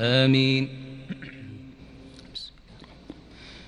آمين.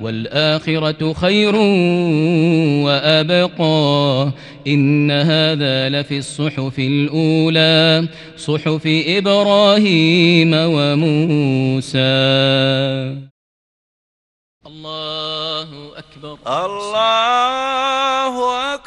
والآخرة خير وأبقى. إن هذا لفي الصحف الأولى صحف إبراهيم وموسى. الله أكبر. الله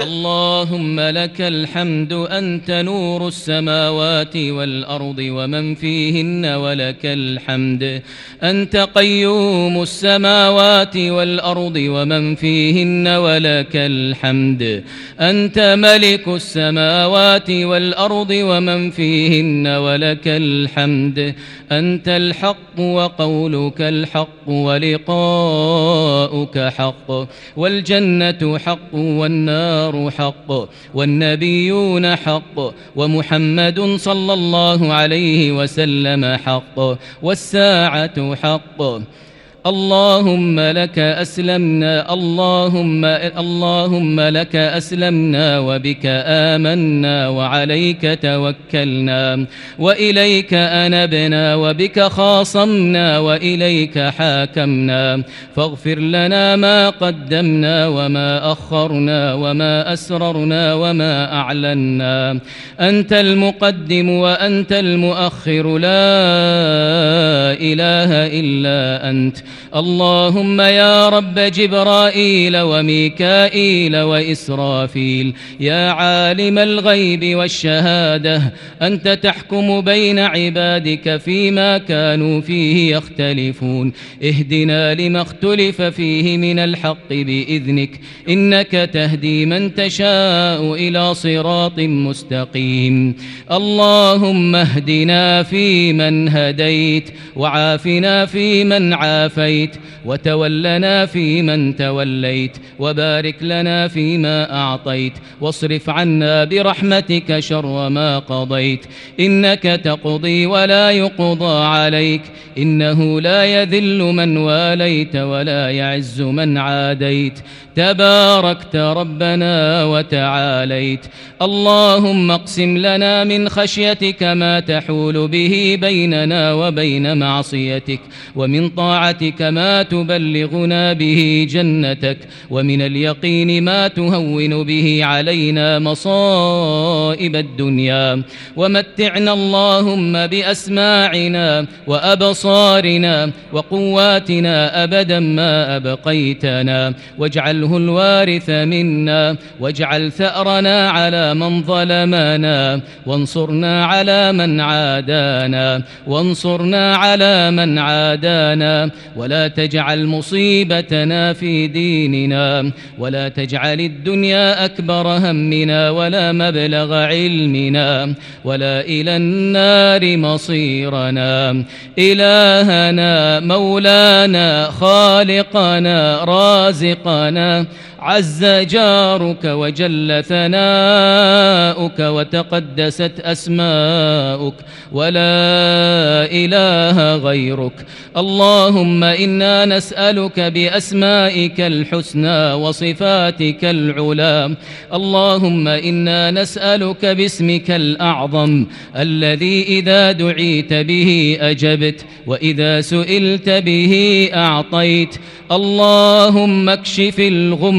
اللهم لك الحمد أنت نور السماوات والأرض ومن فيهن ولك الحمد. أنت قيوم السماوات والأرض ومن فيهن ولك الحمد. أنت ملك السماوات والأرض ومن فيهن ولك الحمد. أنت الحق وقولك الحق ولقاؤك حق. والجنة حق والنار حق والنبيون حق ومحمد صلى الله عليه وسلم حق والساعة حق. اللهم لك أسلمنا اللهم اللهم لك أسلمنا وبك آمنا وعليك توكلنا وإليك أنبنا وبك خاصمنا وإليك حاكمنا. فاغفر لنا ما قدمنا وما أخرنا وما أسررنا وما أعلنا. أنت المقدم وأنت المؤخر لا إله إلا أنت. اللهم يا رب جبرائيل وميكائيل وإسرافيل يا عالم الغيب والشهادة أنت تحكم بين عبادك فيما كانوا فيه يختلفون. اهدنا لما اختلف فيه من الحق بإذنك إنك تهدي من تشاء إلى صراط مستقيم. اللهم اهدنا فيمن هديت وعافنا فيمن عافيت. وتولنا فيمن توليت وبارك لنا فيما أعطيت واصرف عنا برحمتك شر ما قضيت إنك تقضي ولا يقضى عليك إنه لا يذل من واليت ولا يعز من عاديت تباركت ربنا وتعاليت اللهم اقسم لنا من خشيتك ما تحول به بيننا وبين معصيتك ومن طاعتك ما تبلغنا به جنتك ومن اليقين ما تهون به علينا مصائب الدنيا. ومتعنا اللهم بأسماعنا وأبصارنا وقواتنا أبدا ما أبقيتنا. واجعله الوارث منا واجعل ثأرنا على من ظلمنا. وانصرنا على من عادانا وانصرنا على من عادانا. ولا تجعل مصيبتنا في ديننا ولا تجعل الدنيا أكبر همنا ولا مبلغ علمنا ولا إلى النار مصيرنا. إلهنا مولانا خالقنا رازقنا عز جارك وجل ثناؤك وتقدست أسماؤك ولا إله غيرك. اللهم إنا نسألك بأسمائك الحسنى وصفاتك العلا اللهم إنا نسألك باسمك الأعظم الذي إذا دعيت به أجبت وإذا سئلت به أعطيت. اللهم اكشف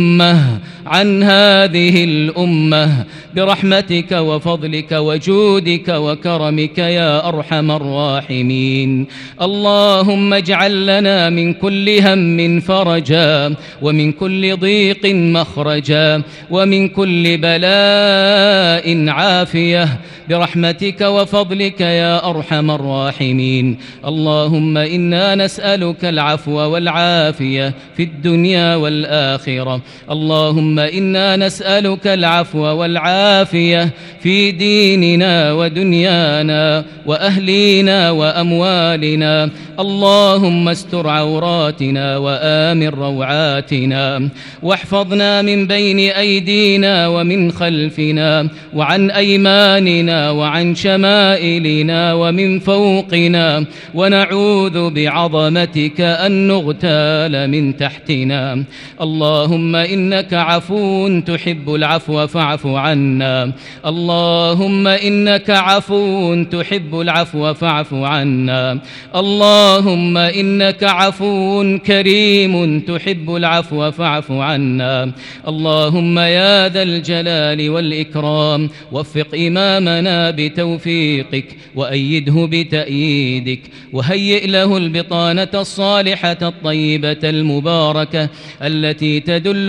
الغمة عن هذه الأمة. برحمتك وفضلك وجودك وكرمك يا أرحم الراحمين. اللهم اجعل لنا من كل هم فرجا ومن كل ضيق مخرجا ومن كل بلاء عافية. برحمتك وفضلك يا أرحم الراحمين. اللهم إنا نسألك العفو والعافية في الدنيا والآخرة. اللهم إنا نسألك العفو والعافية في ديننا ودنيانا وأهلينا وأموالنا. اللهم استر عوراتنا وآمن روعاتنا. واحفظنا من بين أيدينا ومن خلفنا وعن أيماننا وعن شمائلنا ومن فوقنا. ونعوذ بعظمتك أن نغتال من تحتنا. اللهم إنك عفو تحب العفو فاعف عنا. اللهم إنك عفو تحب العفو فاعف عنا. اللهم إنك عفو كريم تحب العفو فاعف عنا. اللهم يا ذا الجلال والإكرام وفق إمامنا بتوفيقك وأيده بتأييدك وهيئ له البطانة الصالحة الطيبة المباركة التي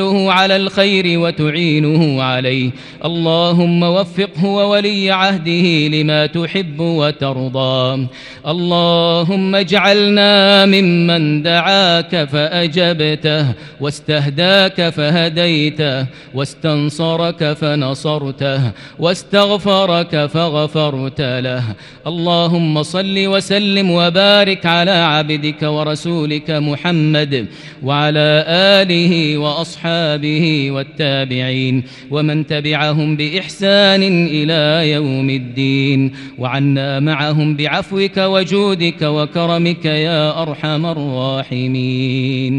تدله على الخير وتعينه عليه. اللهم وفقه وولي عهده لما تحب وترضى. اللهم اجعلنا ممن دعاك فأجبته واستهداك فهديته واستنصرك فنصرته واستغفرك فغفرت له. اللهم صل وسلم وبارك على عبدك ورسولك محمد وعلى آله وأصحابه والتابعين ومن تبعهم بإحسان إلى يوم الدين وعنا معهم بعفوك وجودك وكرمك يا أرحم الراحمين